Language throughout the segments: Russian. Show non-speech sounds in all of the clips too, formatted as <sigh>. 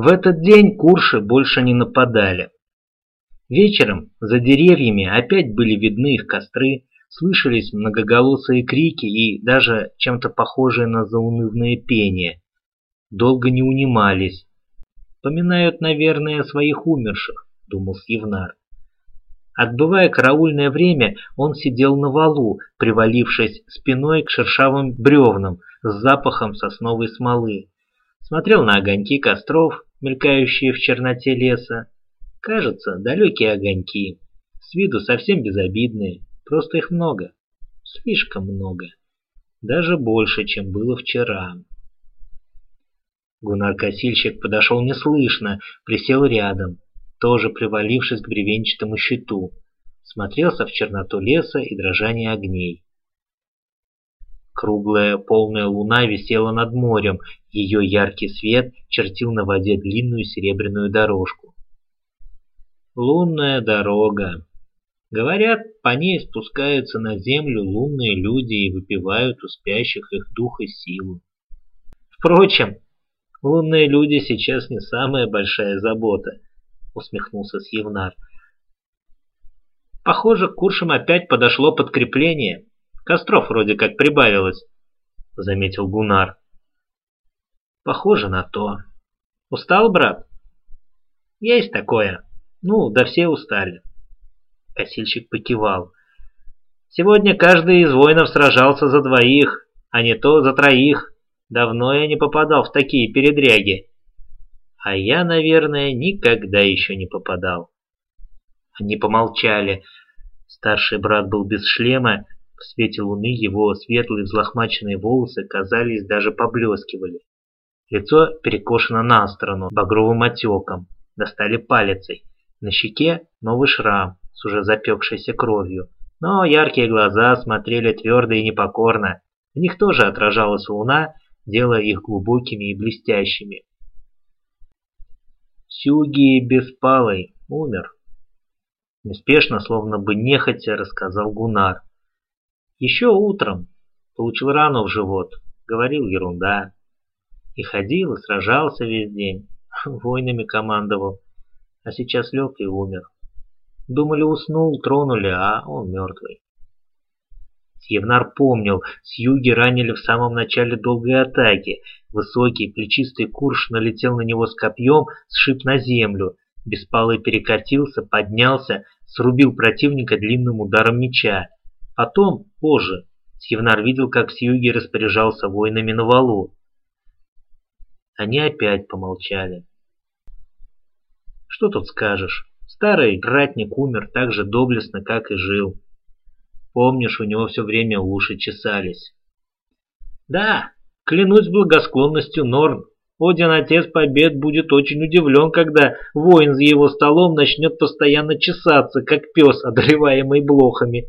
В этот день курши больше не нападали. Вечером за деревьями опять были видны их костры, слышались многоголосые крики и даже чем-то похожее на заунывное пение. Долго не унимались. Поминают, наверное, своих умерших, думал Сьевнар. Отбывая караульное время, он сидел на валу, привалившись спиной к шершавым бревнам с запахом сосновой смолы. Смотрел на огоньки костров, мелькающие в черноте леса. Кажется, далекие огоньки, с виду совсем безобидные, просто их много, слишком много, даже больше, чем было вчера. Гунар-косильщик подошел неслышно, присел рядом, тоже привалившись к бревенчатому щиту, смотрелся в черноту леса и дрожание огней. Круглая полная луна висела над морем, ее яркий свет чертил на воде длинную серебряную дорожку. Лунная дорога. Говорят, по ней спускаются на землю лунные люди и выпивают у спящих их дух и силу. Впрочем, лунные люди сейчас не самая большая забота, усмехнулся Сьевнар. Похоже, к Куршам опять подошло подкрепление. Костров вроде как прибавилось, заметил Гунар. Похоже на то. Устал, брат? Есть такое. Ну, да все устали. Косильщик покивал. Сегодня каждый из воинов сражался за двоих, а не то за троих. Давно я не попадал в такие передряги. А я, наверное, никогда еще не попадал. Они помолчали. Старший брат был без шлема, в свете луны его светлые взлохмаченные волосы, казались, даже поблескивали. Лицо перекошено на сторону, багровым отеком, достали палицей. На щеке новый шрам с уже запекшейся кровью. Но яркие глаза смотрели твердо и непокорно. В них тоже отражалась луна, делая их глубокими и блестящими. Сюги Беспалый умер. Неспешно, словно бы нехотя, рассказал Гунар. Еще утром получил рану в живот, говорил ерунда. И ходил, и сражался весь день, <laughs> войнами командовал а сейчас лег и умер. Думали, уснул, тронули, а он мертвый. Евнар помнил, с юги ранили в самом начале долгой атаки. Высокий, плечистый курш налетел на него с копьем, сшиб на землю. Беспалый перекатился, поднялся, срубил противника длинным ударом меча. Потом, позже, Сьевнар видел, как Сьюги распоряжался воинами на валу. Они опять помолчали. Что тут скажешь? Старый ратник умер так же доблестно, как и жил. Помнишь, у него все время уши чесались. Да, клянусь благосклонностью Норн. Один отец побед будет очень удивлен, когда воин за его столом начнет постоянно чесаться, как пес, одолеваемый блохами.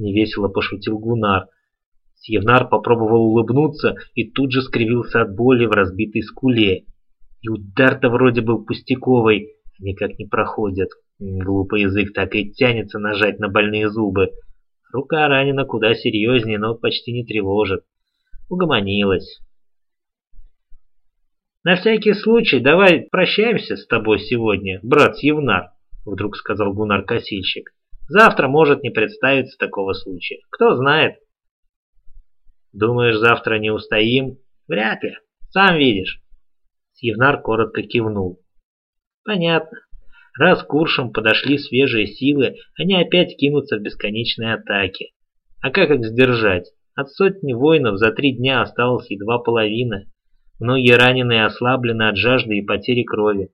Невесело пошутил Гунар. Сьевнар попробовал улыбнуться и тут же скривился от боли в разбитой скуле. И удар-то вроде был пустяковый, никак не проходят. Глупый язык так и тянется нажать на больные зубы. Рука ранена куда серьезнее, но почти не тревожит. Угомонилась. «На всякий случай давай прощаемся с тобой сегодня, брат Евнар», — вдруг сказал Гунар-косильщик. «Завтра может не представиться такого случая. Кто знает». «Думаешь, завтра не устоим?» «Вряд ли. Сам видишь». Евнар коротко кивнул. Понятно. Раз к подошли свежие силы, они опять кинутся в бесконечные атаки. А как их сдержать? От сотни воинов за три дня осталось едва половина. Многие раненые ослаблены от жажды и потери крови.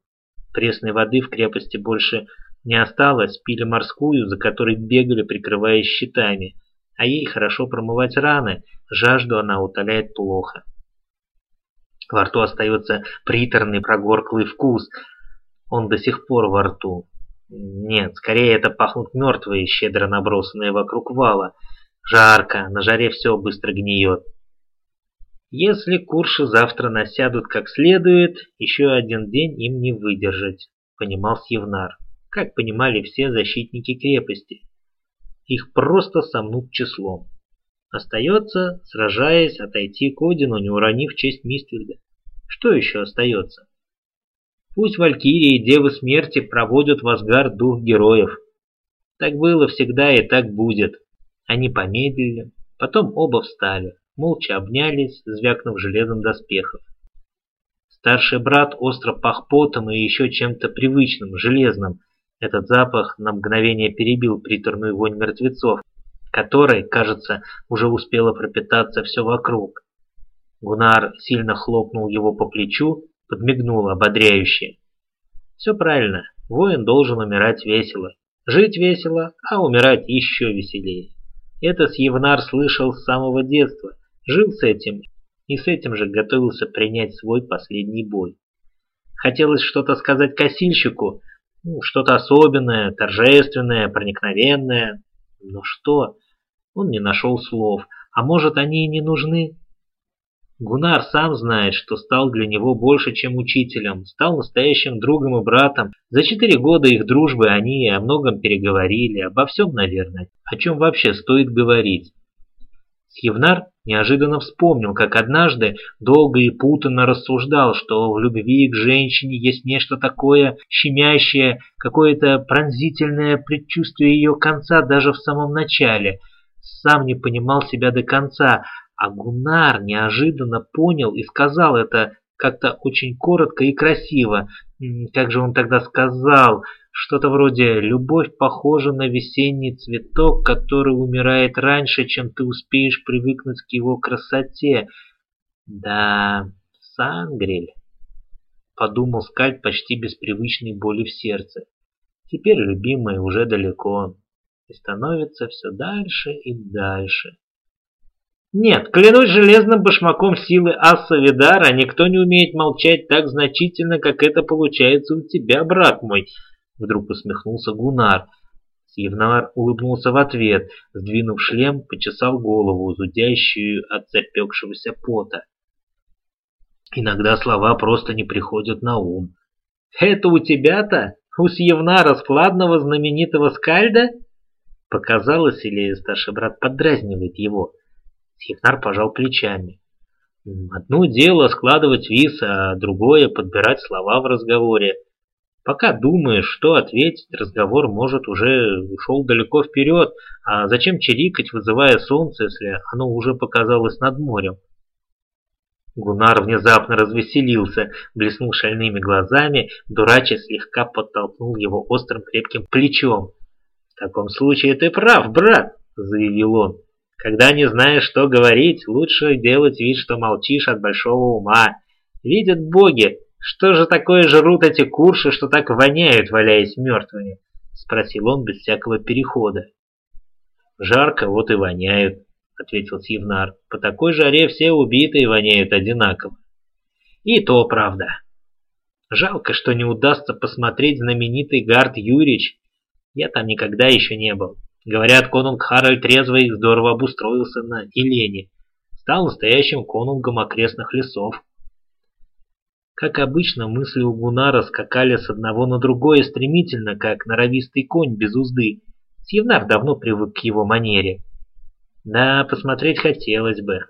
Пресной воды в крепости больше не осталось, пили морскую, за которой бегали, прикрываясь щитами. А ей хорошо промывать раны, жажду она утоляет плохо. Во рту остается приторный прогорклый вкус – он до сих пор во рту. Нет, скорее это пахнут мертвые, щедро набросанные вокруг вала. Жарко, на жаре все быстро гниет. Если курши завтра насядут как следует, еще один день им не выдержать, понимал Сьевнар, как понимали все защитники крепости. Их просто сомнут числом. Остается, сражаясь, отойти к Одину, не уронив честь Миствельда. Что еще остается? Пусть Валькирии и Девы Смерти проводят в Асгард дух героев. Так было всегда и так будет. Они помедлили, потом оба встали, молча обнялись, звякнув железом доспехов. Старший брат остро пах потом и еще чем-то привычным, железным. Этот запах на мгновение перебил приторную вонь мертвецов, которой, кажется, уже успела пропитаться все вокруг. Гунар сильно хлопнул его по плечу, подмигнул ободряюще. Все правильно, воин должен умирать весело. Жить весело, а умирать еще веселее. Это Сьевнар слышал с самого детства, жил с этим и с этим же готовился принять свой последний бой. Хотелось что-то сказать косильщику, ну, что-то особенное, торжественное, проникновенное. Но что? Он не нашел слов. А может, они и не нужны? Гунар сам знает, что стал для него больше, чем учителем, стал настоящим другом и братом. За четыре года их дружбы они о многом переговорили, обо всем, наверное, о чем вообще стоит говорить. Сьевнар неожиданно вспомнил, как однажды долго и путанно рассуждал, что в любви к женщине есть нечто такое щемящее, какое-то пронзительное предчувствие ее конца даже в самом начале. Сам не понимал себя до конца, а Гунар неожиданно понял и сказал это как-то очень коротко и красиво. Как же он тогда сказал? Что-то вроде «любовь похожа на весенний цветок, который умирает раньше, чем ты успеешь привыкнуть к его красоте». Да, Сангрель, подумал Скальд почти без привычной боли в сердце. Теперь любимая уже далеко и становится все дальше и дальше. Нет, клянусь железным башмаком силы Асса Видара, никто не умеет молчать так значительно, как это получается у тебя, брат мой. Вдруг усмехнулся Гунар. Сьевнар улыбнулся в ответ, сдвинув шлем, почесал голову, зудящую от запекшегося пота. Иногда слова просто не приходят на ум. «Это у тебя-то? У Сьевнара складного знаменитого скальда?» Показалось, или старший брат поддразнивает его – Сьевнар пожал плечами. Одно дело складывать виз, а другое подбирать слова в разговоре. Пока думаешь, что ответить, разговор, может, уже ушел далеко вперед, а зачем чирикать, вызывая солнце, если оно уже показалось над морем? Гунар внезапно развеселился, блеснул шальными глазами, дурача слегка подтолкнул его острым крепким плечом. «В таком случае ты прав, брат», — заявил он. Когда не знаешь, что говорить, лучше делать вид, что молчишь от большого ума. Видят боги, что же такое жрут эти курши, что так воняют, валяясь мертвыми? Спросил он без всякого перехода. Жарко, вот и воняют, ответил Сивнар. По такой жаре все убитые воняют одинаково. И то правда. Жалко, что не удастся посмотреть знаменитый Гард Юрич. Я там никогда еще не был. Говорят, конунг Харальд трезво и здорово обустроился на Елене. Стал настоящим конунгом окрестных лесов. Как обычно, мысли у Гунара скакали с одного на другое стремительно, как норовистый конь без узды. Сьевнар давно привык к его манере. Да, посмотреть хотелось бы.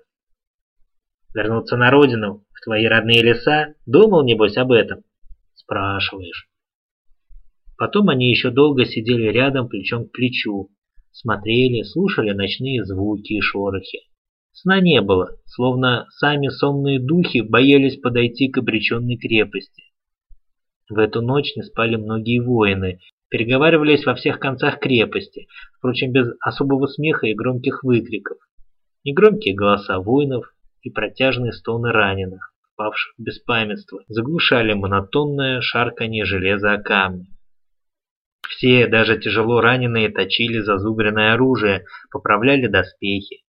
Вернуться на родину, в твои родные леса? Думал, небось, об этом? Спрашиваешь. Потом они еще долго сидели рядом, плечом к плечу, смотрели, слушали ночные звуки и шорохи. Сна не было, словно сами сонные духи боялись подойти к обреченной крепости. В эту ночь не спали многие воины, переговаривались во всех концах крепости, впрочем, без особого смеха и громких выкриков. Негромкие голоса воинов и протяжные стоны раненых, впавших в беспамятство, заглушали монотонное шарканье железа о камни. Все, даже тяжело раненые, точили зазубренное оружие, поправляли доспехи.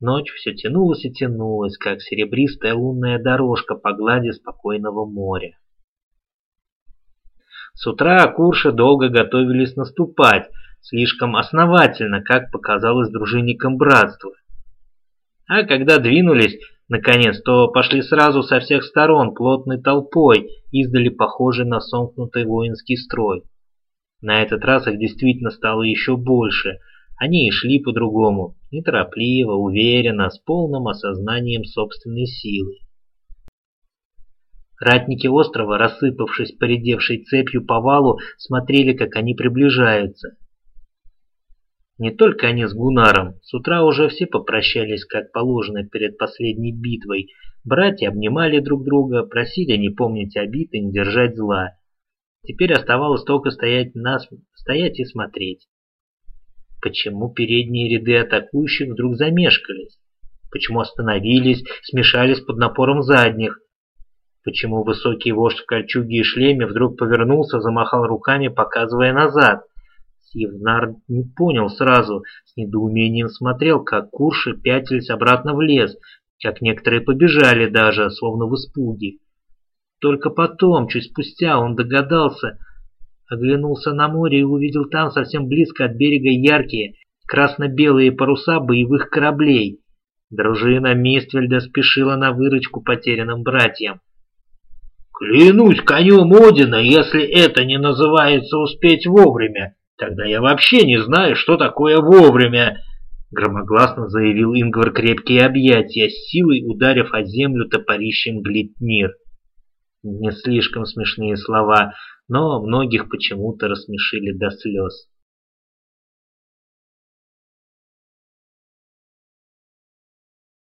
Ночь все тянулась и тянулась, как серебристая лунная дорожка по глади спокойного моря. С утра курши долго готовились наступать, слишком основательно, как показалось дружинникам братства. А когда двинулись, наконец, то пошли сразу со всех сторон плотной толпой, издали похожий на сомкнутый воинский строй. На этот раз их действительно стало еще больше. Они и шли по-другому, неторопливо, уверенно, с полным осознанием собственной силы. Ратники острова, рассыпавшись поредевшей цепью по валу, смотрели, как они приближаются. Не только они с Гунаром, с утра уже все попрощались, как положено перед последней битвой. Братья обнимали друг друга, просили не помнить обид и не держать зла. Теперь оставалось только стоять, нас, стоять и смотреть. Почему передние ряды атакующих вдруг замешкались? Почему остановились, смешались под напором задних? Почему высокий вождь в кольчуге и шлеме вдруг повернулся, замахал руками, показывая назад? Сивнар не понял сразу, с недоумением смотрел, как курши пятились обратно в лес, как некоторые побежали даже, словно в испуге. Только потом, чуть спустя, он догадался, оглянулся на море и увидел там совсем близко от берега яркие красно-белые паруса боевых кораблей. Дружина Миствельда спешила на выручку потерянным братьям. Клянусь конем Одина, если это не называется успеть вовремя, тогда я вообще не знаю, что такое вовремя. Громогласно заявил Ингвар крепкие объятия, силой ударив о землю топорищем Глитнир. Не слишком смешные слова, но многих почему-то рассмешили до слез.